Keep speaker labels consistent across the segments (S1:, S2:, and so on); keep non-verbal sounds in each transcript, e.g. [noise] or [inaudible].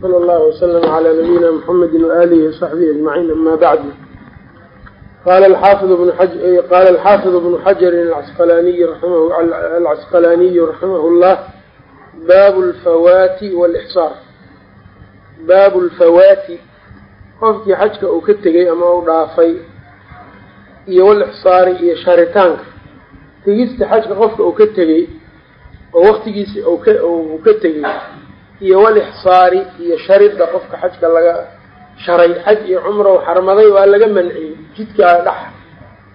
S1: sala allahu waslama calaa nabiyina muxamedi waaalihi wasaxbihi ajmaciin ama bacdu qala alxaafidu bnu xajarin alcasqalaaniyu raximahu llah baabu lfawaati walixsaar baabu lfawaati qofkii xajka uu ka tegay ama u dhaafay iyo walixsaari iyo sharitaanka tegista xajka qofka uu ka tegey oo waktigiisi uu ka tegey iyo walixsaari iyo sharidda qofka xajka laga sharay xaj iyo cumrow xarmaday waa laga manciyey. Jidkaa dhex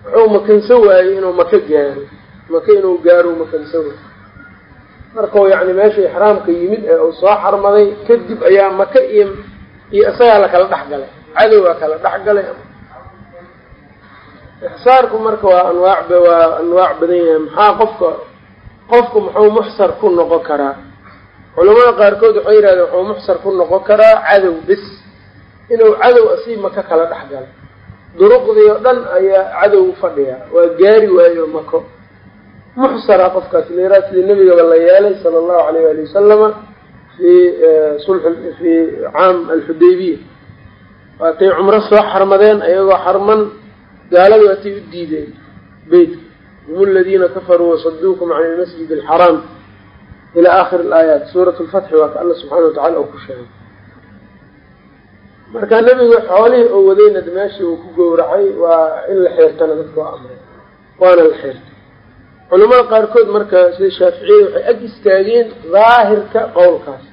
S1: wuxuu makansan waayey inuu maka gaaro. Maka inuu gaaro makansan waayo markau yacni meesha ixraamka yimid ee uu soo xarmaday kadib ayaa maka iyo iyo isagaa lakala dhex galay. Cadowgaa kala dhex galay. Ixsaarku marka waa anwaac waa anwaac badan yahay. Maxaa qofka qofku muxuu muxsar ku noqon karaa culamada qaarkood waxay yihahdeen wuxuu muxsar ku noqon karaa cadow bis inuu cadow asii maka kala dhex galo duruqdii oo dhan ayaa cadow u fadhiyaa waa gaari waayo mako. Muxsara qofkaas leeraa sidii nebigaba la yeelay sala allahu alayh waali wasalama fii sulx fii caam alxudaybiya waatay cumro soo xarmadeen ayagoo xarman gaaladu waatay u diideen beytka hum aladiina kafaruu wasaduukum can ilmasjid alxaraam ilaa aakhiri alaayaat suurat lfatxi waa ka alla subxaana watacala oo ku sheegay. Marka nebigu xoolihii oo wadayna meeshii uu ku gowracay waa in la xeertana dadka waa amray waana la xeertay culamada qaarkood marka sida shaaficiyada waxay ag istaageen daahirka qowlkaas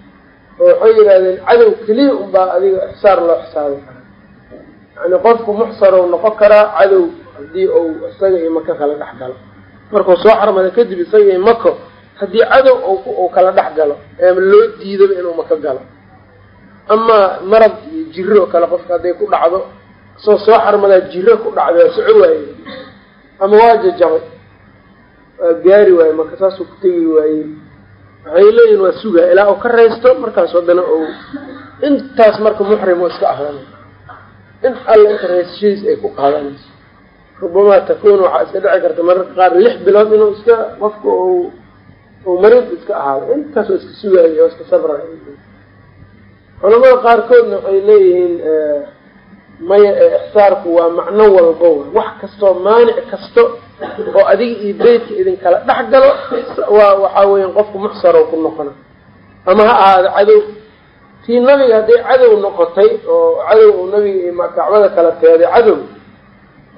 S1: oo waxay yidhahdeen cadow keliya unbaa adiga ixsaar loo xisaabi karaa. Yani qofku muxsarow noqon karaa cadow haddii uu isaga iyo maka kala dhex galo. Markuu soo xarmada kadib isaga iyo mako haddii cadow uu kala dhex galo eema loo diidaba inuu maka galo. Amaa marad iyo jiro kale qofka hadday ku dhacdo soo soo xarmadaa jiro ku dhacday waa soco waaye ama waa jajabay waa gaari waaye marka saasuu ku tegi waayey waxay leeyihiin waa sugaa ilaa uu ka raysto markaas haddana ou intaas marka muxrim oo iska ahlanay in alla inta raysashadiis ay ku qaadanayso rubamaa takuun waxaa iska dhici karta mararka qaar lix bilood inuu iska qofka u uu marid iska ahaado. Intaas oo iska sugaayo oo iska sabray culamada qaarkoodna waxay leeyihiin maya ee ixsaarku waa macno walbo wax kastoo maanic kasto oo adiga iyo beytka idinkala dhex galo waa waxaa weeyaan qofku muxsarow ku noqona. Ama ha ahaado cadow. Tii nabiga hadday cadow noqotay oo cadow uu nabiga iyo kacbada kala teeday cadow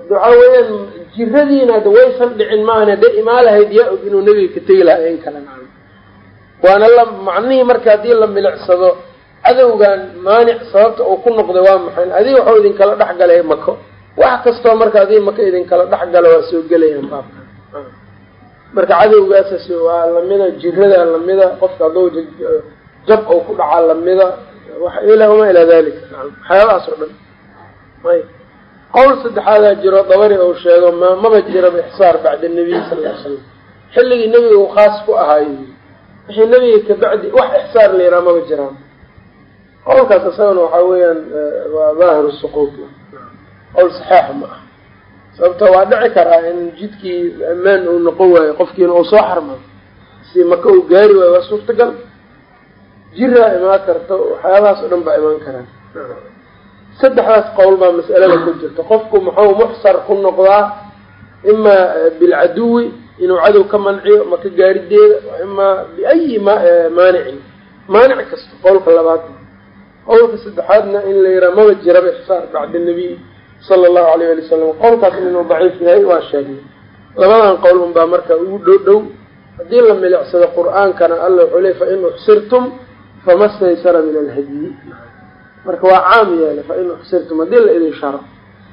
S1: waxaa weeyaan jiradiina waysan dhicin maahan hadday imaa lahayd yaa og inuu nabiga ka tegi lahaa in kale maa waana la macnihii marka haddii la milicsado cadowgan maanic sababta uu ku noqday waa maxay? Adiga waxuu idinkala dhex galay mako wax kastoo marka adiga maka idinkala dhex gala waa soo gelayaan baabka marka cadowgaasas waa lamida jirada lamida qofka hadduu jab ou ku dhacaa lamida wamaa ilaa dalika waxyaabahaas oo dhan. Ayb qowl saddexaadaa jiro dabari ou sheego ma maba jiraba ixsaar bacda nabiy sal ly slam. Xilligii nebiga uu khaas ku ahaayo wixii nebiga kabacdi wax ixsaar la yiraa maba jiraan. Qowlkaas isagana waxaa weeyaan waa daahiru suquut qowl saxeixa ma ah sababto waa dhici karaa in jidkii ammaan uu noqon waayo qofkiina uu soo xarmado si maka uu gaari waayo waa suurtagal. Jiraa imaan karto waxyaabahaas oo dhan baa imaan karaan saddexdaas qowl baa mas'alada ku jirta. Qofku muxuu muxsar ku noqdaa imaa bilcaduwi inuu cadow ka manciyo maka gaarideeda imaa biayi maanicin. Maanic kasta qowlka labaad. Qowlka saddexaadna in la yiraa maba jiraba ixsaar bacda nabiy sala allahu alayh ali wasalam qowlkaas inuu daciif yahay waa sheegnay labadan qowl unbaa marka ugu dhow dhow. Haddii la milicsado qur'aankana alla wuxuu ley fain uxsirtum fama staysara min alhadyi marka waa caam yeele fain uxsirtum haddii la idin sharo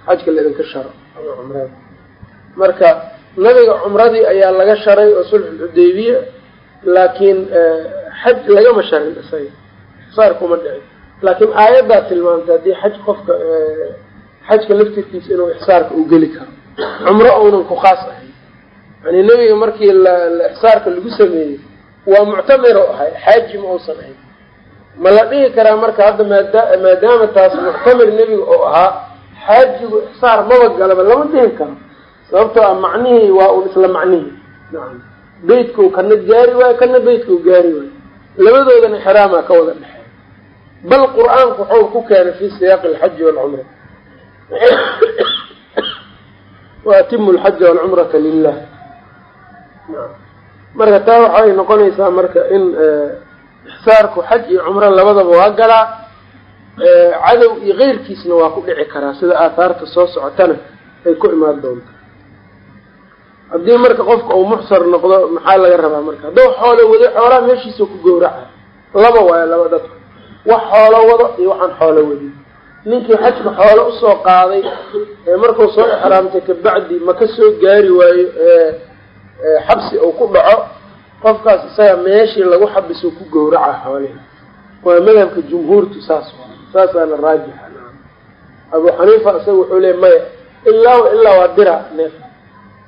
S1: xajka la idinka sharo. Cumrada. Marka nabiga cumradii ayaa laga sharay oo sulxulxudaybiya laakiin xaj lagama sharin isaga. Ixsaar kuma dhicin laakiin aayaddaa tilmaamtay haddii xaj qofka xajka laftirkiisa inuu ixsaarka uu geli karo. Cumro uunan ku khaas ahayn. Yani nebiga markii la ixsaarka lagu sameeyey waa muctamir oo ahay xaaji ma uusan ahayn ma la dhihi karaa marka hadda maada maadaama taas muctamir nebiga oo ahaa xaajigu ixsaar maba galaba lama dhihi karo. Sababtoo ah macnihii waa un isla macnihii. Nacam beytkau kana gaari waayo kana beytkau gaari waayo. Labadoodana xiraamaa ka wada dhexeey bal qur'aanku wuxuu ku keenay fi siyaaqi alxaji waalcumra waatimu alxaja waalcumrata lilah marka taa waxay noqonaysaa marka in ixsaarku xaj iyo cumro labadaba waa galaa cadow iyo keyrkiisna waa ku dhici karaa sida aathaarta soo socotana ay ku imaan doonto. Haddii marka qofka uu muxsar noqdo maxaa laga rabaa marka? Hadduu xoolo wado xoolaha meeshiisa ku gowraca. Laba waayo laba dadku wax xoolo wado iyo waxaan xoolo wadin ninkii xajka xoolo u soo qaaday ee markuu soo ixraamtay kabacdi ma ka soo gaari waayo xabsi uu ku dhaco qofkaas isaga meeshii lagu xabisuu ku gowraca xoolihi waa madhabka jumhuurtu saas saasaana raajixa abu xaniifa isaga wuxuu leey maya ilaa ilaa waa dira neef.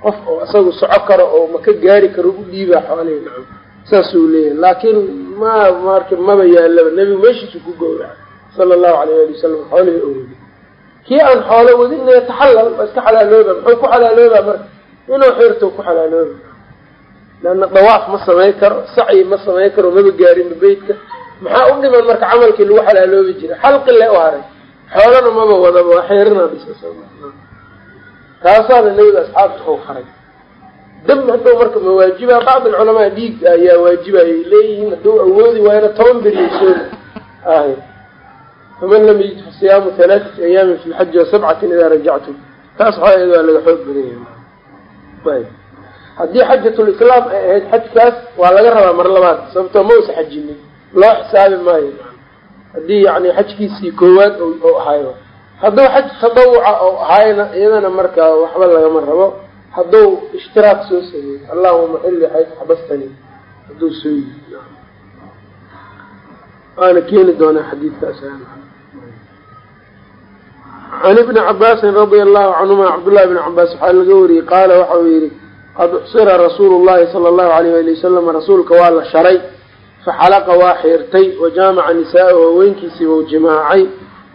S1: Qof oo isagu soco karo oo maka gaari karo u dhiibaa xoolihi nacam. Saasuu leeyahy laakiin ma marka maba yaalaba. Nebigu meeshiisu ku gowraca. Sala allahu alayh ali wasalam xoolihii oo wadi kii aan xoolo wadinna taxallal iska xalaalooba muxuu ku xalaaloobaa marka? Inuu xirto ku xalaalooba leanna dawaaf ma samayn karo sacyi ma samayn karo maba gaarinba beytka maxaa u dhiman marka camalkii lagu xalaaloobi jiray xalqi le u haray xoolana maba wadaba waa taasaana nebiga asxaabta ou faray dam hadduu marka mawaajiba bacd alculamaa dhiig ayaa waajiba ay leeyihiin hadduu awoodi waayana toban beriya soona ahy faman lam yajid fa siyaamu halaatat ayaamin fi lxaji wa sabcatin idaa rajactum taas xooeed waa laga xoog badan yahay haddii xajatulislaam ay ahayd xajkaas waa laga rabaa mar labaad sababtoo ma usa xajinin. Loo xisaabi maayo. Haddii yani xajkiisii koowaad oo ahaayo hadduu xaj tadawuca oo ahaayna iyadana markaa waxba lagama rabo. Hadduu ishtiraak soo sameeyo allahuma xilli xayd xabastani hadduu soo yii waana keeni doonaa xadiidkaas. Can ibni cabaasin radia allahu canhuma cabdullahi bni cabaas waxaa laga wariyey qaala waxa uu yihi qad uxsira rasuulu llahi sala allahu alayh ali wasalam rasuulka waa la sharay faxalaqa waa xiirtay wajaamaca nisaa-ahu haweenkiisii wau jimaacay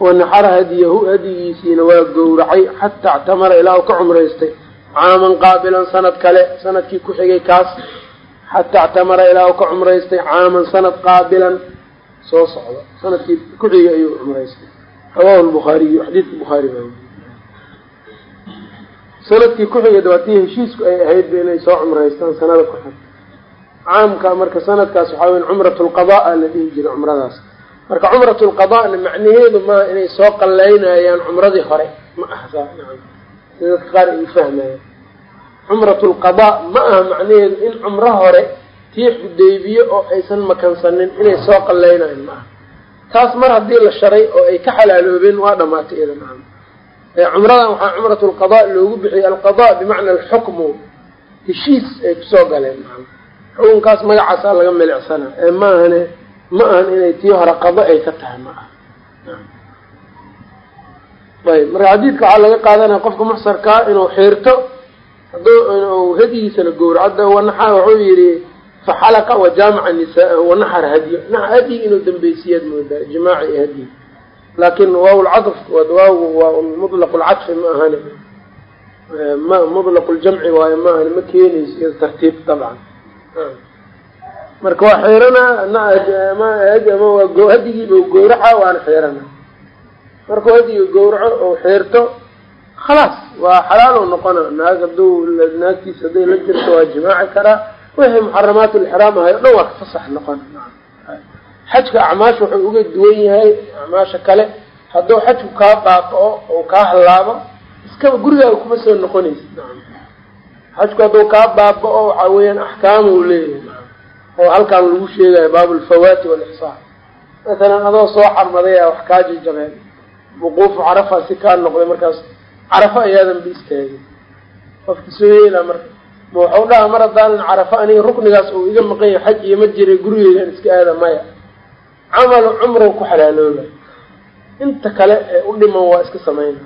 S1: wanaxara hadiyahu hadigiisiina waa gowracay xataa ictamara ilaa uu ka cumraystay caaman qaabilan sanad kale sannadkii ku xigay kaas xataa ictamara ilaa uu ka cumraystay caaman sanad qaabilan soo socda sannadkii ku xigay ayuu cumraystay. Rawahu lbukhaariyu xadiidka bukhaari baa sannadkii ku xigay dabaatii heshiisku ay ahaydba inay soo cumraystaan sanada ku xig caamka marka sanadkaas waxaa weya cumrat lqadaa la dhihi jiray cumradaas. Marka cumrat lqadaana macnaheedu maaha inay soo qaleynayaan cumradii hore. Ma aha sida dadka qaar ay fahmayaan. Cumrat lqadaa ma aha macnaheedu in cumro hore tii xudaybiye oo aysan makansanin inay soo qaleynayan ma aha. Taas mar haddii la sharay oo ay ka xalaaloobeen waa dhamaatay maa cumradan waxaa cumrat lqadaa loogu bixiyay alqadaa bimacna alxukmu heshiis ay ku soo galeen xukunkaas magacaasaa laga milicsana ee maahane ma ahan inay tii hore qado ay ka tahay ma aha. Ayb marka xadiidka waxaa laga qaadanaya qofka muxsarkaa inuu xiirto hadduu inuu hadigiisana gowracada wanaxa wuxuu yihi faxalaqa wajaamaca nisaa wanaxar hadiyo hadyi inuu dambeysiyaad moodaa jimaaci hadyi laakin waaw lcadf waawgu waa mutlaq lcadfi ma ahani. Ma mutlaq ljamci waayo ma ahani ma keenayso tartiib dabcan marka waa xiiranaa hadigiiba gowraca waana xiirana markuu hadiga gowraco ou xiirto khalaas waa xalaal noqona. Naag haduu naagtiisa hadday la jirto waa jimaaci karaa. Wixii muxaramaat lixraam ahay o dhan waa ka fasax noqona xajka acmaasha wuxuu uga duwan yahay acmaasha kale. Hadduu xajku kaa baaqo oo kaa hallaabo iskaba gurigaaga kuma soo noqonaysid xajku hadduu kaa baaba-o waxaa weeyaan axkaam uu leeyahay oo halkaan lagu sheegayo baabulfawaati walixsaan masalan adoo soo xarmaday a wax kaa jajabeen wuquufu carafa si kaa noqday markaas carafo ayaadan ba istaagin. Qofki soo yeelaa marka ma waxau dhaha mar haddaanan carafo aniga ruknigaas uu iga maqan yahay xaj iyo ma jiray gurigeygaan iska aada maya camalu cumrow ku xalaalooba. Inta kale ee u dhiman waa iska samayna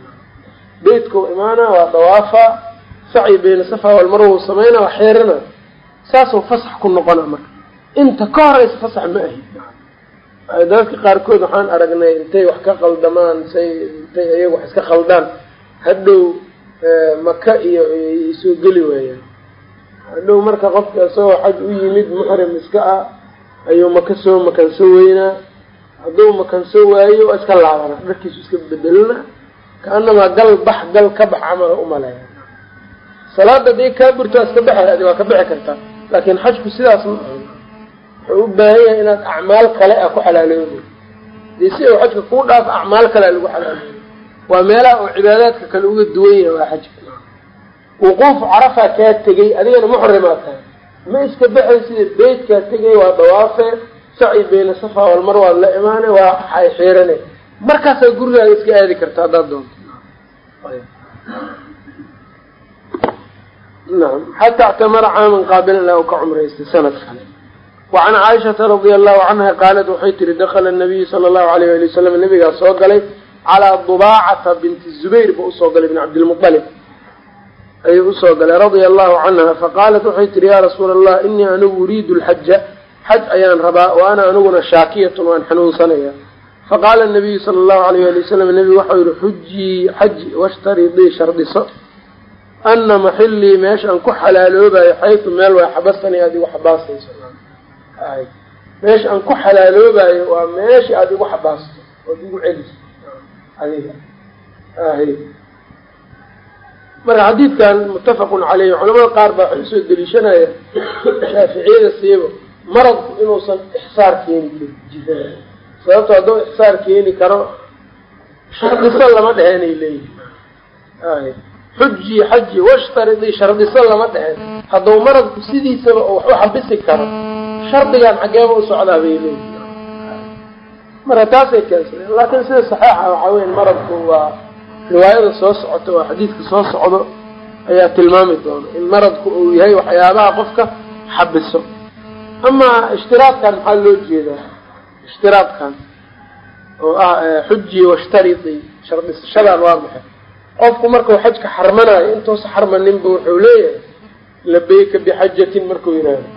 S1: beytkau imaana waa dawaafa sacyi bayna safa walmarwa samayna waa xeerana. Saasuu fasax ku noqona marka. Inta ka horeysa fasax ma ahi. Dadka qaarkood waxaan aragnay intay wax ka qaldamaan say intay iyaga wax iska khaldaan hadhow maka iyo soo geli waayaan. Hadhow marka qofka isagoo xaj u yimid muxrim iska ah ayuu maka soo makanso weynaa hadduu makanso waayo waa iska laabana dharkiisu iska bedelina kaanamaa gal bax gal ka bax camala umaleeya salaada haddii kaa burto iska baxay adi waa ka bixi kartaa laakin xajku sidaas ma ahan wuxuu u baahan yahay inaad acmaal kale a ku xalaaloobi dee si uu xajka kuu dhaafo acmaal kale a lagu xalaaloobi waa meelaha uu cibaadaadka kale uga duwan yahay waa xajka. Wuquuf carafaa kaa tegey adigana muxrimaa tahay ma iska baxay sida beytkaa tegay waa dawaafee saci beyna safa walmar waad la imaane waa ay xiirane. Markaasaa gurigaaga iska aadi karta haddaad doonto. Nacam xataa ictamara caaman qaabilan ilaa u ka cumraystay sanad kale wacan caaishata radia allahu canha qaalat waxay tihi dakala nabiyu sala allahu alayh ali wasalam nabigaa soo galay calaa dubaacata binti zubayr ba u soo galay bin cabdilmualib ayuu u soo galay radia allahu canha faqaalat waxay tihi yaa rasuula allah inii anigu uriidu lxaja xaj ayaan rabaa wa ana aniguna shaakiyatun waan xanuunsanaya. Faqaala nabiyu sala allahu alayh ali wasalam nebigu waxau yihi xujii xaji washtaridii shardiso ana maxilii meeshaan ku xalaaloobayo xaytu meel waa xabastani aada igu xabaasayso meesha aan ku xalaaloobayo waa meesha aada igu xabaasto ood igu celiso. Adiga marka xadiidkan muttafaqun caleyhi culamada qaar baa waxay u soo deliishanaya shaaficiyada siiba maradku inuusan ixsaar keeni jirin sababto hadduu ixsaar keeni karo shardiso lama dheheenay leeyihi xuji xaji washtaridii shardiso lama dheheen hadduu maradku sidiisaba wax u xabisi karo shardigan xageeba u socdaa bay leeyihi marka taasay keensadeen laakiin sida saxeixa waxaa weya maradku waa riwaayada soo socota oo xadiidka soo socdo ayaa tilmaami doona in maradku uu yahay waxyaabaha qofka xabiso. Amaa ishtiraadkan maxaa loo jeedaa? Ishtiraadkan oo ah xuji washtaridi shardisashadaan waa maxay? Qofku markuu xajka xarmanayo intuusa xarmaninba wuxuu leeyahay labayka bixajatin markuu yihahdo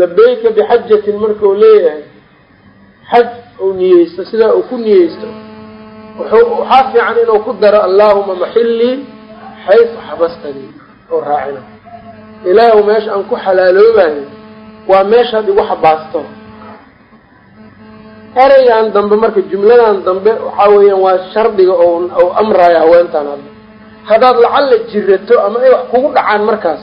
S1: labayka bixajatin markuu leeyahay xaj uu niyeysto sidaa uu ku niyeysto. Waxaa fiican inuu ku daro allaahuma maxillii xaysu xabastanii oo raacina. Ilaahu meesha aan ku xalaaloobayo waa meeshaad igu xabaasto. Ereygan dambe marka jumladan dambe waxaa weeyaan waa shardiga ou amraayo haweentaan hadda haddaad lacalla jirato ama ay wax kugu dhacaan markaas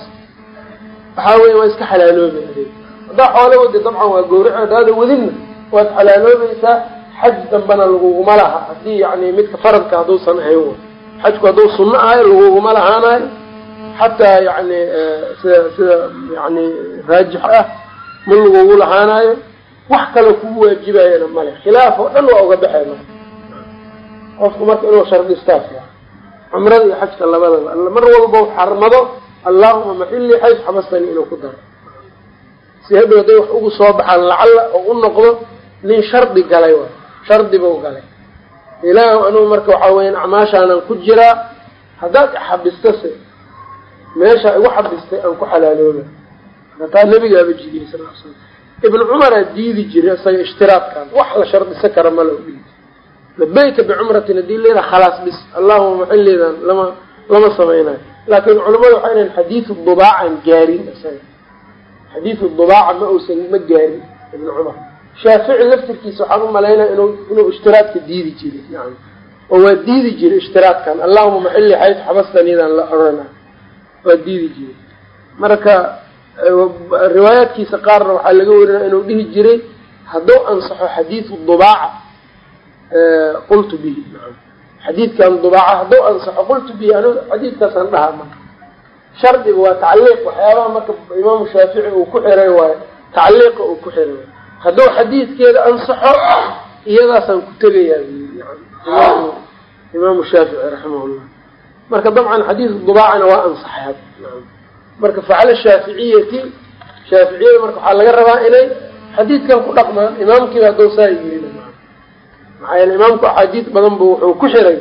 S1: waxaa weya waa iska xalaalooba adeeg haddaa xoolo wadi dabcan waa gawraco haddaada wadinna waad xalaaloobaysaa xaj dambena laguguma laha. Haddii yani midka faradka hadduusan ahayn xajku hadduu sunno ahayo laguguma lahaanayo. Xataa yani sida sida yani raajix ah ma lagugu lahaanayo. Wax kale kugu waajibayana male khilaaf oo dhan waa uga baxay marka qofku marka inuu shardistaa fiican cumrada iyo xajka labadaba mar walba xarmado allaahuma maxilii xays xabastani inuu ku daro. Si hadhow hadday wax ugu soo baxaan lacalla oo u noqdo nin shardi galay wa. Shardi buu galay. Ilaahu anugu marka waxaa weyan acmaashaanan ku jiraa haddaad ixabistase meesha igu xabistay aan ku xalaalooba. Taa nabigaaba jidiyey sal l slam ibnu cumaraa diidi jiray isaga ishtiraadkan. Wax la shardisa kara mala udhigi labayka bicumratin haddii leedaha khalaas bis allahuma maxilleedan lama lama samaynayo. Laakiin culamadu waxay dhahen xadiidu dubaacan gaarin isaga. Xadiidu dubaaca ma uusan ma gaarin ibnu cumar shaafici laftirkiisa waxaan u malaynaya inuu inuu ishtiraadka diidi jiray yani. Oo waa diidi jiray ishtiraadkan. Allahuma maxilli xayd xabastanidan la orana. Waa diidi jiray. Marka riwaayaadkiisa qaarna waxaa laga warinaya inuu dhihi jiray hadduu ansaxo xadiidu dubaaca qultu bihi xadiidkan dubaaca hadduu ansaxo qultu bihi anu xadiidkaasaan dhahaa marka. Shardiga waa tacliiq waxyaabaha marka imaamu shaafici uu ku xiray waayo tacliiqa uu ku xiray hadduu xadiidkeeda ansaxo iyadaasaan ku tegayaa imaamu shaafici raximahullah. Marka dabcan xadiidu dubaacana waa ansaxay marka facala shaaficiyati shaaficiyada marka waxaa laga rabaa inay xadiidkan ku dhaqmaan imaamkiiba hadduu saa yiri maxaa yeele imaamku axaadiid badan bu wuxuu ku xiray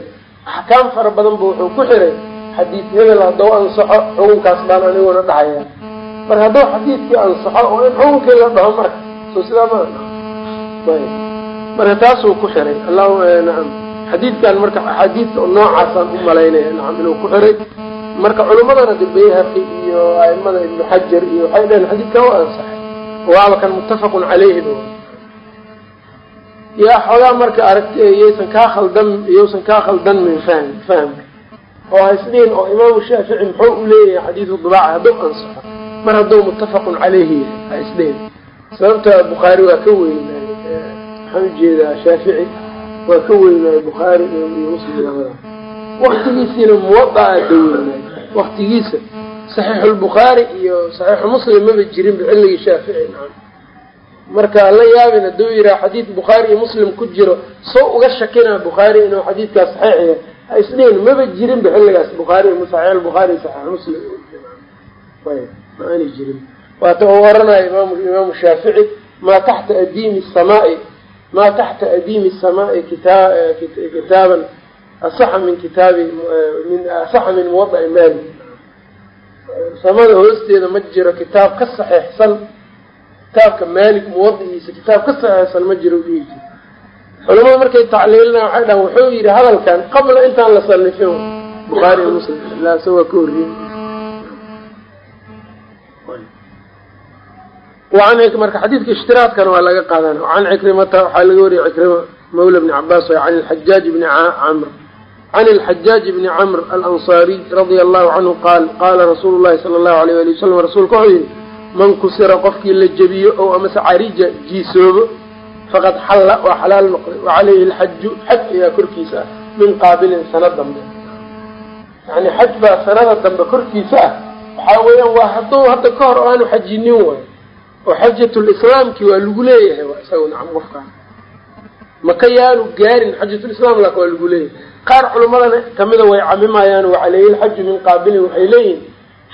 S1: axkaam fara badan bu wuxuu ku xiray xadiid hebel hadduu ansaxo xukunkaas baan aniguna dhahaya marka hadduu xadiidkii ansaxo oo in xukunkii la dhaho marka soo sidaa ma marka taasuu ku xiray. Allahu nacam. Xadiidkan marka axaadiidka noocaasaan u malaynaya nacam inuu ku xiray. Marka culimadana de bayhaqi iyo aimada ibnu xajar iyo waxay dhaheen xadiidkan waa ansaxay waaba kan muttafaqun caleyhi ba yaa xoogaa marka aragti yaysan kaa khaldan iyousan kaa khaldanmin fahm fahamka oo haisdhihin oo imaamu shaafici muxuu u leeyahay xadiidu dibaaca hadduu ansaxo. Mar hadduu muttafaqun caleyhi yahay ha isdhihin sababta bukhaari waa ka weynaaye waxaan u jeedaa shaafici waa ka weynaaye bukhaari iyo muslim labada. Waktigiisiina muwada'a daweynaaye waktigiisa saxiixulbukhaari iyo saxiixu muslim maba jirinba xilligii shaafici nacam marka la yaabin hadduu yihaha xadiid bukhaari iyo muslim ku jiro soo uga shakinaa bukhaari inuu xadiidkaas saxiix yahay. Ha isdhihin maba jirinba xilligaas bukhaari saxiix bukhaari saxiix muslim. Ayb ma aanay jirin waata uu oranaya imaam imaamu shaafici maa taxta adiimi samaai maa taxta adiimi samaai kita kitaaban asaxa min kitaabi min asaxa min muwada'i maali. Samada hoosteeda ma jiro kitaab ka saxeexsan kitaabka maalik muwadigiisa kitaab ka saxeexsan ma jiro dhihi jir culamada markay tacliilina waxay dhahan wuxuu yidhi hadalkan qabla intaan la sanifin bukhaari iyo muslim ilaa isagoo ka horriyey an marka xadiidka ishtiraadkana waa laga qaadana can cikrimata waxaa laga wariyay cikrima mawla bni cabaas can lxajaaj bni camr. Can ilxajaaj bni camr alansaariy radia allahu canhu qaal qaala rasuulu llahi sala allahu alayh ali wasalam rasuulka wuxuu yihi man kusira qofkii la jebiyo oo amase carija jiisoobo faqad xalla waa xalaal noqday. Wa calayhi alxaju xaj ayaa korkiisa ah min qaabilin sano dambe. Yani xaj baa sanada dambe korkiisa ah. Waxaa weeyaan waa hadduu hadda ka hor aanu xajinin waayo oo xajatulislaamki waa lagu leeyahay waa isaga nacam maka yaanu gaarin xajatulislaam laka waa lagu leeyahay. Qaar culimadana kamida way camimayaan wa calayhi lxaju min qaabilin waxay leeyihiin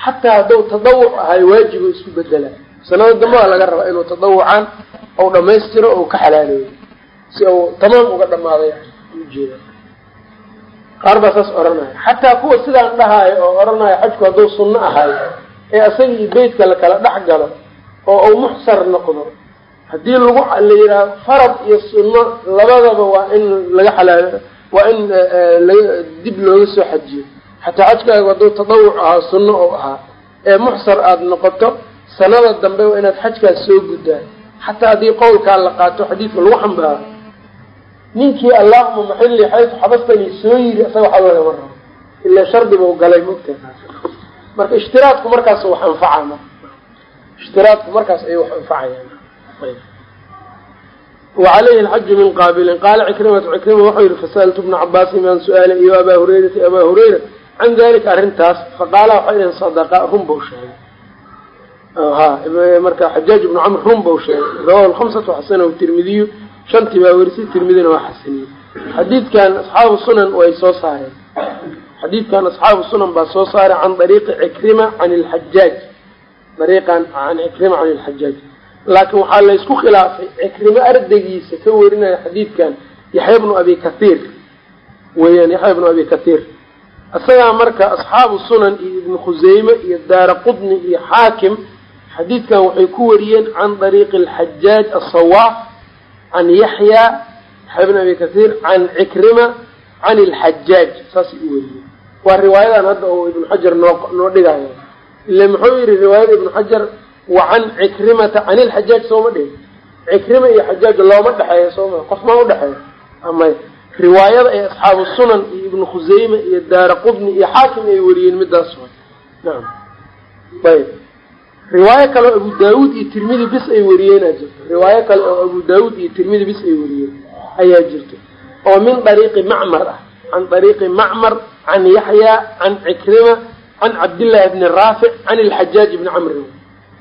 S1: xataa hadduu tadawuc ahay waajibo isku bedela sanada dambe waa laga rabaa inuu tadawucaan ou dhamaystiro ou ka xalaaleeyo si uu tamaam uga dhamaaday ujeeda qaar baa saas odhanaya. Xataa kuwa sidaan dhahaayo oo odhanaya xajku hadduu sunno ahay ee asaga beytka lakala dhex galo oo uu muxsar noqdo. Haddii lagu la yidhaaho farad iyo sunno labadaba waa in laga xalaal waa in laga dib looga soo xajiyo. Xataa xajkaaga hadduu tadawuc ahaa sunno oo ahaa. Ee muxsar aada noqoto sanada dambe waa inaad xajkaas soo guddaan xataa haddii qowlkaa la qaato xadiidka lagu xambaaro ninkii allahuma maxilli xaytu xabastani soo yiri isaga waxa lagama rabo ilaa shardi bau galay mogtahay marka ishtiraadku markaas wax anfaca marka ishtiraadku markaas ayay wax anfacayaan wacalayhi alxaju min qaabilin qaala cikrimatu cikrima wuxuu yihi fasa'altu bna cabaasin baan su'aalay iyo abaa hurayrata abaa hurayra can dalika arrintaas faqaala waxay dhaheen sadaqa run bau sheegay marka xajaaj ibnu camr run bau sheegay rawahu lhamsatu xasanahu tirmidiyu shantii baa werisay tirmidina waa xasaniyey xadiidkan asxaabu sunan way soo saareen xadiidkan asxaabu sunan baa soo saaray can dariiqi cikrima can ilxajaaj dariiqan can cikrima can ilxajaaj laakiin waxaa laysku khilaafay cikrimo ardaygiisa ka warinaya xadiidkan yaxya bnu abi kathiir weeyaan yaxya bnu abi kathiir isagaa marka asxaabu sunan iyo ibnu khuseyme iyo daara qudni iyo xaakim xadiidkan waxay ku wariyeen can dariiqi alxajaaj asawaaf can yaxya yaxya bn abi kathiir can cikrima can ilxajaaj saasay u wariyeen. Waa riwaayadan hadda oo ibnu xajar noo noo dhigayo ile muxuu yihi riwaayada ibnu xajar wa can cikrimata can ilxajaaj sooma dhihin cikrima iyo xajaaj looma dhexeeyo sooma qof ma udhexeeyo amay riwaayada ay asxaabu sunan iyo ibnu khuseyme iyo daara qudni iyo xaakim ay wariyeen midaas wa nacam ayb. Riwaayo kale oo abu daawuud iyo tirmidi bis ay wariyeenaa jirto. Riwaayo kale oo abu daawuud iyo tirmidi bis ay wariyeen ayaa jirto. Oo min dariiqi macmar ah. Can dariiqi macmar can yaxya can cikrima can cabdillahi bni raafic can ilxajaaj ibni camrin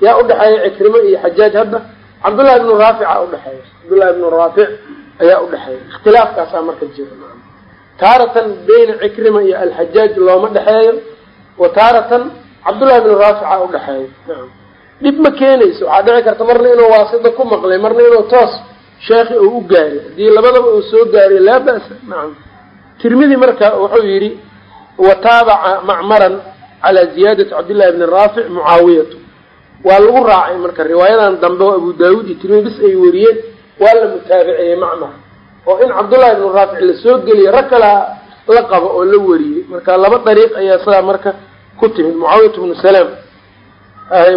S1: yaa udhexeeya cikrimo iyo xajaaj hadda cabdullahi ibnu raafica udhexeeya cabdullahi ibnu raafic ayaa udhexeeya ikhtilaafkaasaa marka jira taaratan beyna cikrima iyo alxajaaj looma dhexeeyo wa taaratan cabdullahi ibnu raafica udhexeeyo nacam dhib ma keenayso waxaa dhici karta marna inuu waasida ku maqlay marna inuu toos sheekhi uu u gaaray haddii labadaba uu soo gaaray laa ba'sa nacam tirmidi marka wuxuu yidhi wa taabaca macmaran calaa ziyaadati cabdillahi bni raafic mucaawiyatu. Waa lagu raacay marka riwaayadan dambe oo abu daawuud iyo tirmidi ay wariyeen waa la mutaabiceeyey macmar oo in cabdullahi ibnu raafic la soo geliye rag kalaa la qabo oo la wariyey. Marka laba dariiq ayaa sidaa marka ku timid mucaawiyat bnu salaam.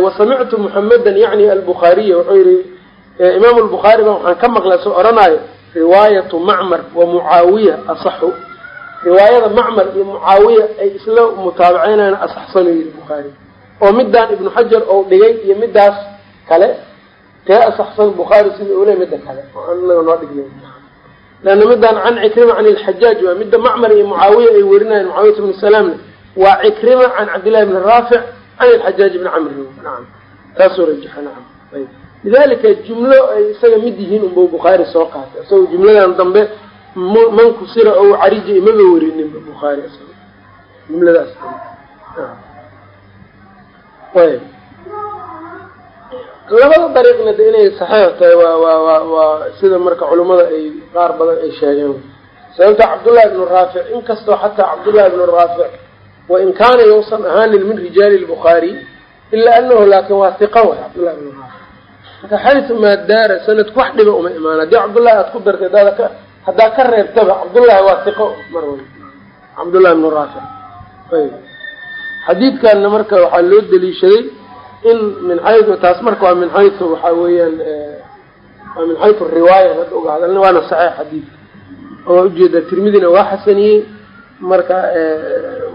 S1: Wasamictu muxamedan yacni albuhaariya wuxuu yihi imaamu lbukhaari ba waxaan ka maqlay soo odhanaayo riwaayatu macmar wa mucaawiya asaxu riwaayada macmar iyo mucaawiya ay isla mutaabaceynayaan asaxsanu yidhi bukhaari. oo midaan ibnu xajar ou dhigay iyo midaas kale tee asaxsan bukhaari sida ule midda kale oo aan noo dhignay leanna midaan can cikrima can ilxajaaj waa midda macmar iyo mucaawiya ay werinayan mucaawiyata bni salaamna waa cikrima can cabdillahi bni raafic can ilxajaaj bni camri nacam taasuu rajaxa nacam lidalika jumlo ay isaga mid yihiin unbau bukhaari soo qaatay. Isagoo jumladan dambe man kusira ou carija imaba werininba bukhaari jumladaas. Labada dariiqna de inay saxiix tahay waa waa waa waa sida marka culimmada ay qaar badan ay sheegeen. Sababta cabdullahi ibnu raafic inkastoo xataa cabdullahi ibnu raafic wain kaana yousan ahaanin min rijaali lbukhaari ila anahu laakin waa hiqa way cabdullahi ibnu raafic marka xaysu maadaara sanadku wax dhiba uma imaan haddii cabdullahi aad ku dartay hadaad ka haddaa ka reebtaba cabdullahi waa hiqo mar wal cabdullahi ibnu raafic ayb. Xadiidkanna marka waxaa loo daliishaday in min xayu taas marka waa min xayu waxaa weeyaan waa min xayu riwaaya hadda uga hadalna waana saxiix xadiidka oo ujeeda tirmidina waa xasaniyey marka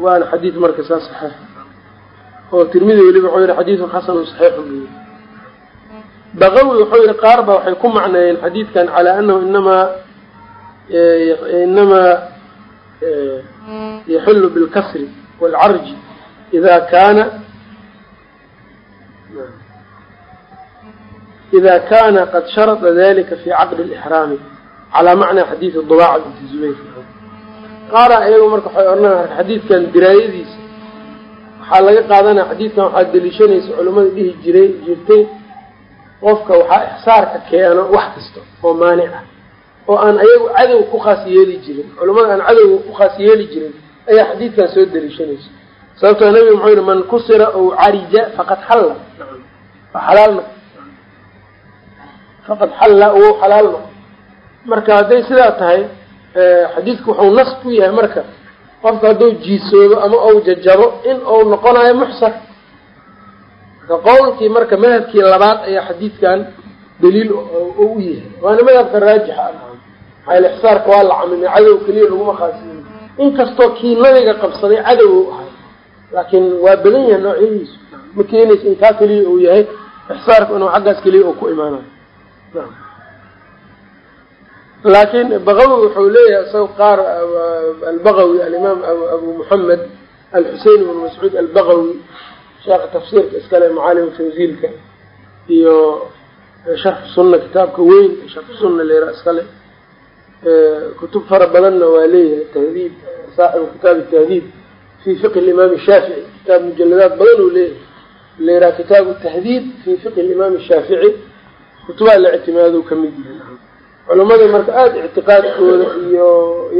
S1: waana xadiid marka saa saxiix. Oo tirmidi weliba wuxuu yihi xadiidun xasanun saxiixu buu yii baqawi wuxuu yihi qaar ba waxay ku macneeyeen xadiidkan calaa anahu inamaa inamaa yaxilu bilkasri waalcarji ida kaana ida kana qad sharada dalika fi caqdi lixraami calaa macnaa xadiidi dubaaca binti zubayr qaara iyagu marka waxay odhanaya xadiidkan diraayadiisa waxaa laga qaadanaya xadiidkan waxaa deliishanaysa culimmada dhihi jiray jirtay qofka waxaa ixsaarka keeno wax kasta oo maanic ah oo aan ayagu cadow ku khaas yeeli jirin culimmada aan cadowga ku khaas yeeli jirin ayaa xadiidkan soo deliishanaysa. Sababtoo nabiga muxuu yihi man kusira ow carija faqad xalla. Waa xalaalna faqad xalla wow xalaal noqo marka hadday sidaa tahay xadiidku wuxuu nas ku yahay marka qofka hadduu jiisoobo ama ou jajabo in uu noqonayo muxsar. Marka qowlkii marka madhabkii labaad ayaa xadiidkan daliil u yahay. Waana madhabka raajixa ah maxaa ixsaarka waa la camimay cadow keliya laguma khaasiyo inkastoo kii nabiga qabsaday cadow ahay. Laakiin waa badan yahay noocyadiisu. Ma keenaysa in kaa keliya uu yahay ixsaarku inuu xaggaas keliya uu ku imaanayo. Laakiin baqawi wuxuu leeyahay isaga qaar albaqawi alimaam abu muxamed alxusein ibn mascuud albaqawi sheekha tafsiirka iskale macaalim tanziilka iyo sharxu sunna kitaabka weyn sharxu sunna leera iskale kutub fara badanna waa leeyahay tahdiib saaxibu kitaab tahdiib fi fiqi imaam shaafici kitaab mujaladaad badan uu leeyahay. Leeraa kitaabu tahdiib fi fiqi imaam shaafici kutubaha la ictimaado ka mid yahay. Culamada marka aada ictiqaadkooda iyo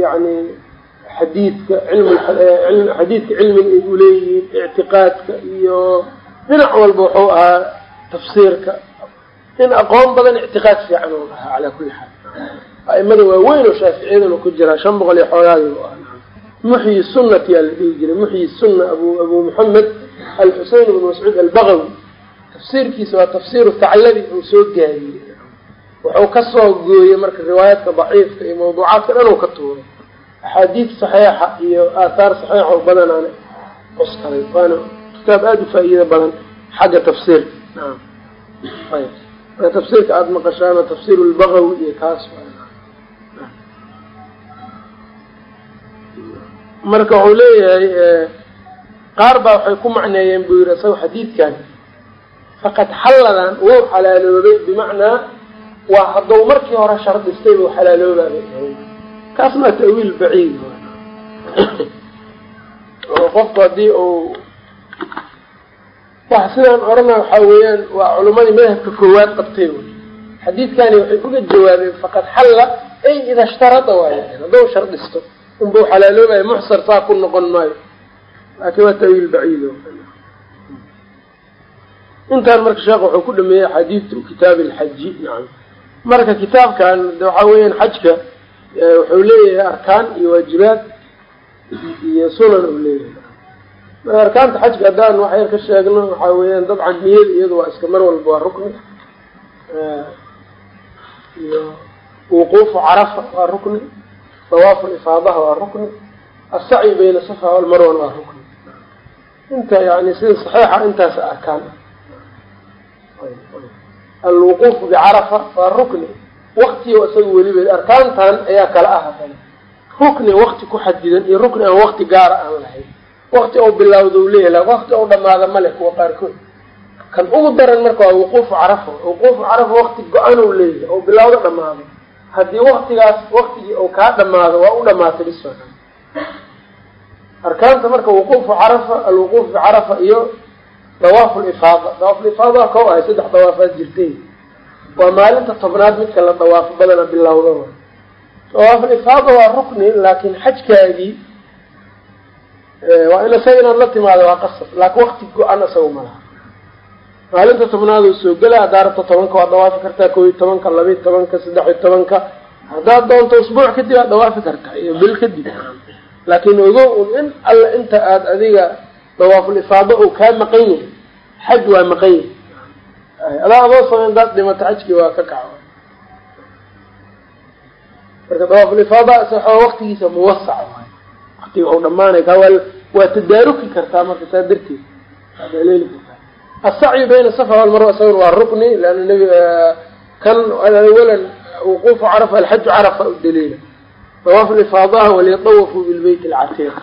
S1: yani xadiidka cilmi xadiidka cilmiga ay uleeyihiin ictiqaadka iyo dhinac walba wuxuu ahaa tafsiirka. In aqoon badan ictiqaad fiican u ahaa calaa kulli xaal a'imada waaweyn oo shaaficiyadana ku jiraa shan boqol iyo xoogaadi u ah muxyi sunnati yaa la dhihi jiray? Muxyi sunna abu abu muxamed alxusein ibn mascuud albaqawi tafsiirkiisa waa tafsiiru taclabi uu soo gaariyey. Wuxuu ka soo gooyey marka riwaayaadka daciifka iyo mawduucaadka dhan uu ka tuuray axaadiid saxiixa iyo aathaar saxiixa oo badanaana cuskaday waana kitaab aada u faa-iido badan xagga tafsiirka. Tafsiirka aada maqashaana tafsiir lbagawi iyo kaas marka wuxuu leeyahay qaar baa waxay ku macneeyeen buu yidhi isaga xadiidkan faqad xalladan wou xalaaloobay bimacnaa waa hadduu markii hore shardistay buu xalaaloobaa kaasna waa ta'wiil baciid oo [clears throat] qofku haddii uu wax sidaan orana waxaa weeyaan waa culimmadii madhabka koowaad qabtay wy xadiidkani waxay uga jawaabeen faqad xalla ay ida shtarada waay hadduu shardisto unbau xalaaloobaya muxsar saa ku noqon maayo. Laakiin waa ta'wiil baciid intaan marka sheekh wuxuu ku dhameeyey axaadiidu kitaabi alxaji nacam marka kitaabkan waxaa weeyaan xajka wuxuu leeyahay arkaan iyo waajibaad iyo sunan uu leeyahay. Arkaanta xajka haddaan wax yar ka sheegno waxaa weeyaan dabcan niyada iyadu waa iska mar walba waa rukni. Iyo wuquufu carafa waa rukni dawaafu ifaadaha waa rukni asacyi bayna safa walmarwan waa rukni. Inta yani sida saxiixa intaas arkaan. Alwuquufu bicarafa waa rukni. Waktiyo isaga weliba arkaantan ayaa kala ah rukni wakti ku xadidan iyo rukni aan wakti gaara aan lahayn. Wakti ou bilawda u leeyahy laakiin wakti ou dhamaada male kuwa qaarkood. Kan ugu daran marka waa wuquufu carafa. Wuquufu carafa wakti go-an ou leeyahay oo bilawdo dhamaado haddii waktigaas waktigii ou kaa dhamaado waa u dhamaatay bis arkaanta marka wuquufu carafa alwuquuf bicarafa iyo dawaafu lifaada dawaafulifaada waa kow ahay saddex dawaafaad jirtay. Waa maalinta tobnaad midka la dawaafo badana bilawda dawaafulifaada waa rukni laakin xajkaagii waa in isaga inaad la timaado waa qasab laakin wakti go-an ma laha maalinta tobnaad oo soo gela haddaa tobanka waad dawaafi kartaa koo iyo tobanka labiiyo tobanka saddex iyo tobanka. Haddaad doonto usbuuc kadib aad dawaafi kartaa iyo bil kadib. Laakin ogow un in alla inta aada adiga dawaaful ifaado oo kaa maqan yahay xaj waa maqan yahay. Adaa adoo samay hadaad dhimato xajkii waa ka kaco marka dawaaful ifaada waa waktigiisa muwasac waay waktiga waxu dhamaanay kaa waa waa tadaaruki kartaa marka saa darteed. Waad haleeli kartaa asacyu bayna safa walmarwa isaguna waa rukni nbi kan awalan wuquufu carafa alxaju carafa u daliila dawaaf ifaadaha waliyadawafuu bilbeyt alcatiiq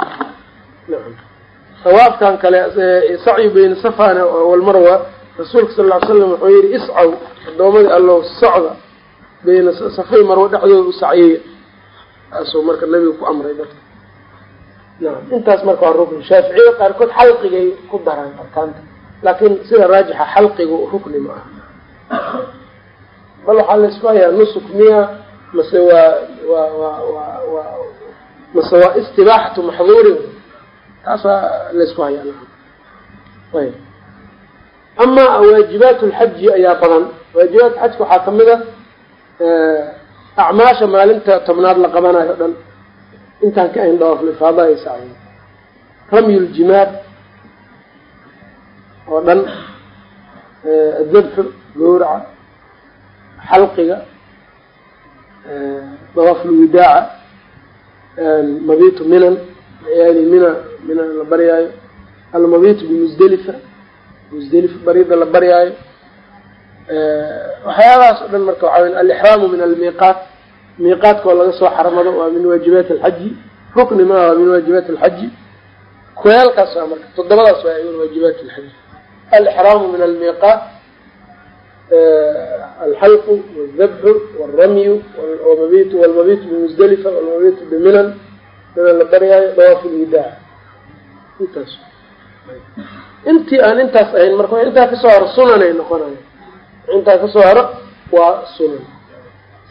S1: dawaafkan kale sacyu bayna safana walmarwa rasuulka sal ly slam wuxuu yihi iscaw adoomadii allow socda bayna safay marwa dhexdooda u taasuu marka nabiga ku amray dadka naam intaas marka waa rukni shaaficiyada qaarkood xalqigay ku daraan arkaanta laakin sida raajixa xalqigu rukni ma aha. Bal waxaa la isku hayaa nusuk miya mase waa wa wa wa wa mase waa istibaaxatu maxduurin. Taasaa laysku hayaa ayb. Amaa waajibaat lxaji ayaa badan. Waajibaat xajka waxaa ka mid a acmaasha maalinta tobnaad la qabanayo o dhan. Intaan ka ay sacyo ramyu ljimaar oo dhan adabxu gowraca xalqiga dawaaf lwidaaca mabitu minan yani mina mina la baryaayo almabitu bimusdelifa musdelifa barida la baryaayo waxyaabahaas o dhan marka waxaa wey alixraamu min almiiqaat miiqaadkoo laga soo xarmado waa min waajibaati alxaji rukni maa waa min waajibaati alxaji kuyaalkaas waa marka toddobadaas waa min waajibaati alxaji alixraamu min almiiqaat alxalqu waldabxu walramyu wmabit walmabitu bimusdelifa walmabitu biminan minan la baryaayo dawaaf lwidaac intaas intii aan intaas ahayn marka intaa ka soo haro sunan ay noqonayo intaa ka soo haro waa sunan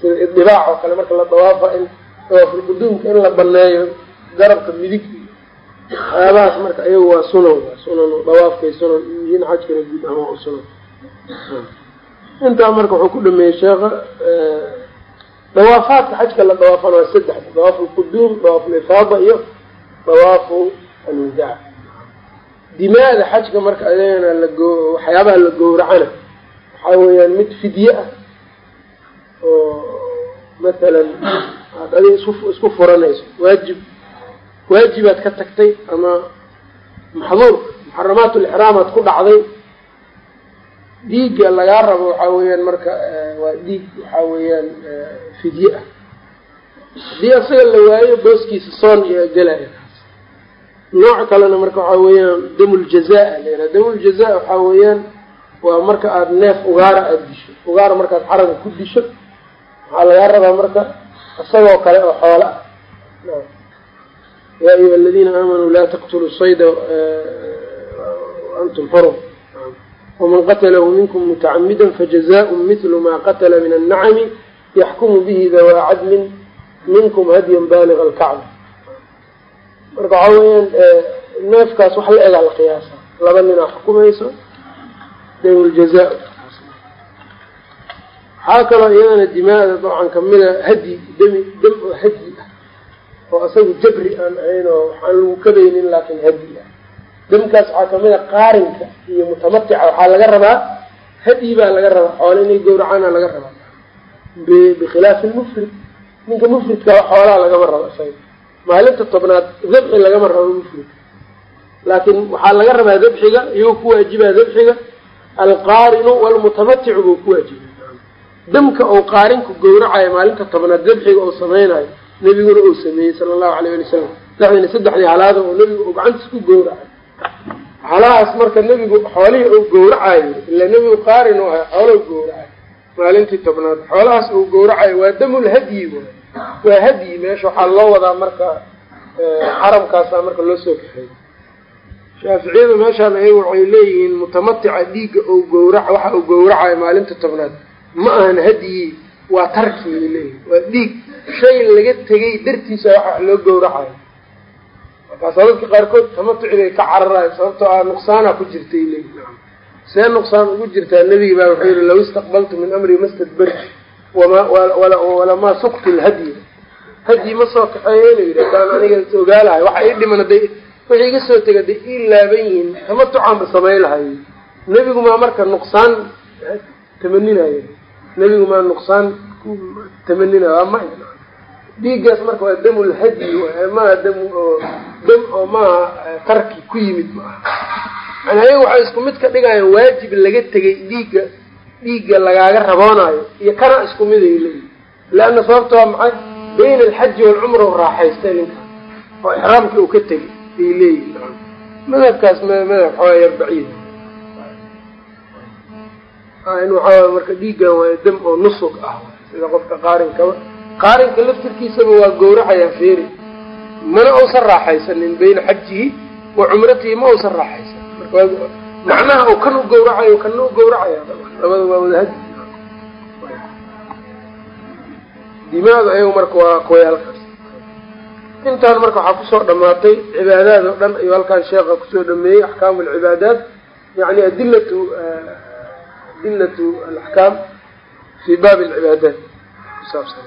S1: sida idibaac oo kale marka la dawaafa in dawaafulquduumka in la baneeyo garabka midig waxyaabahaas marka iyagu waa sunan sunan dawaafkay sunan yihiin xajkana guud ama waa sunan. Intaa marka wuxuu ku dhameeyey sheekha dawaafaadka xajka la dawaafana waa saddex dawaafu lquduum dawaafu lifaada iyo dawaafu alwidaac dimaada xajka marka ayagana lago waxyaabaha la gowracana waxaa weeyaan mid fidye ah oo mathalan aad adiga isku isku furanayso waajib waajibaad ka tagtay ama maxduur muxaramaat lixraamaad ku dhacday. Dhiigga lagaa rabo waxaa weeyaan marka waa dhiig waxaa weeyaan fidye ah. Haddii asaga la waayo booskiisa soon iyo gelaya nooc kalena marka waxaa weeyaan damuljaza layraa damuljaza waxaa weeyaan waa marka aada neef ugaara aada disho. Ugaara markaad xaraga ku disho waxaa lagaa rabaa marka isagoo kale oo xoolo ah yaa ayuha aladiina aamanuu laa taqtuluu sayda antum xurum waman qatalahu minkum mutacamida fajazaء mithlu ma qatla min annacami yaxkumu bihi dawaa cadlin minkum hadyan baaliga alkacba marka waxaa weeyaan neefkaas wax la egaa la qiyaasa laba ninaa xukumayso damuljaza waxaa kaloo iyadana dimaada dabcan kamida hadyi ah oo isaga jabri aan ahayn oo waxaan lagu kabaynin laakin hadyi ah. Damkaas waxaa ka mid a qaarinka iyo mutamatica waxaa laga rabaa hadyi baa laga rabaa xoole inay gowracaana laga rabaa. Bikhilaafi lmufrid ninka mufridka xoolaha lagama rabo isaga. Maalinta tobnaad dabxi lagama rabo mufridka laakiin waxaa laga rabaa dabxiga iyagoo ku waajibaa dabxiga. Alqaarinu walmutamaticu buu ku waajibay damka ou qaarinku gowracayo maalinta tobnaad dabxiga ou samaynayo nebiguna uu sameeyey sala allahu alayh ali wasalam lixdan iyo saddexdii halaada oo nebigu uu gacantiis ku gowracay. Halahaas marka nebigu xoolihii uu gowracayo ila nebigu qaarin u ahay xoolo gowracay. Maalintii tobnaad xoolahaas uu gowracayo waa damul hadyi waa hadyi meesha waxaa loo wadaa marka xaramkaasa marka loo soo kaxeey shaaficiyadu meeshaan ayaga waxay leeyihiin mutamatica dhiigga ou gowra waxa uu gowracayo maalinta tobnaad. Ma ahan hadyi waa tarki ay leeyihiin waa dhiig shay laga tegay dartiisa waxa loo gowracayo markaasa dadka qaarkood tamatuci bay ka cararayo sababtoo ah nuqsaana ku jirtay leeyihiin see nuqsaan ugu jirtaa nebigi baa wuxuu yihi law istaqbaltu min amri mastadbartu wama walamaa suktu lhadyi hadyi ma soo kaxeeyo inuu yidhi haddaan aniga ogaalahay waxa ii dhiman haday wixii iga soo tega haday ii laaban yihiin tamatucaanba samay lahay nebigu maa marka nuqsaan tamaninayo nebigu maa nuqsaan tamaninayo waa ma dhiiggaas marka waa damul hadyi maaha dam oo dam oo maaha tarki ku yimid ma aha yani ayaga waxay isku mid ka dhigayaan waajib laga tegay dhiigga dhiigga lagaaga raboonayo iyo kana isku mid ay leeyihiin leanna sababta waa maxay bayna alxaji waalcumra u raaxaystay ninka oo ixraamka uu ka tegay ay leeyihiin madhabkaas madhab xoogaa yar baciid in waxaa marka dhiiggan waa dam oo nusug ah sida qofka qaarinkaba qaarinka laftirkiisaba waa gowracayaa feeri mana uusan raaxaysanin bayna xajihi wa cumratihi ma uusan raaxaysan macnaha u kan u gawracayo kana u gawracaya labada waa wadahadi dimaadu ayagu marka waa kuwayaalkaas intaan marka waxaa ku soo dhamaatay cibaadaad oo dhan ayuu halkaan sheekha ku soo dhameeyey axkaamu alcibaadaat yani adilatu adilatu alaxkaam fi baabi alcibaadaat kusaabsan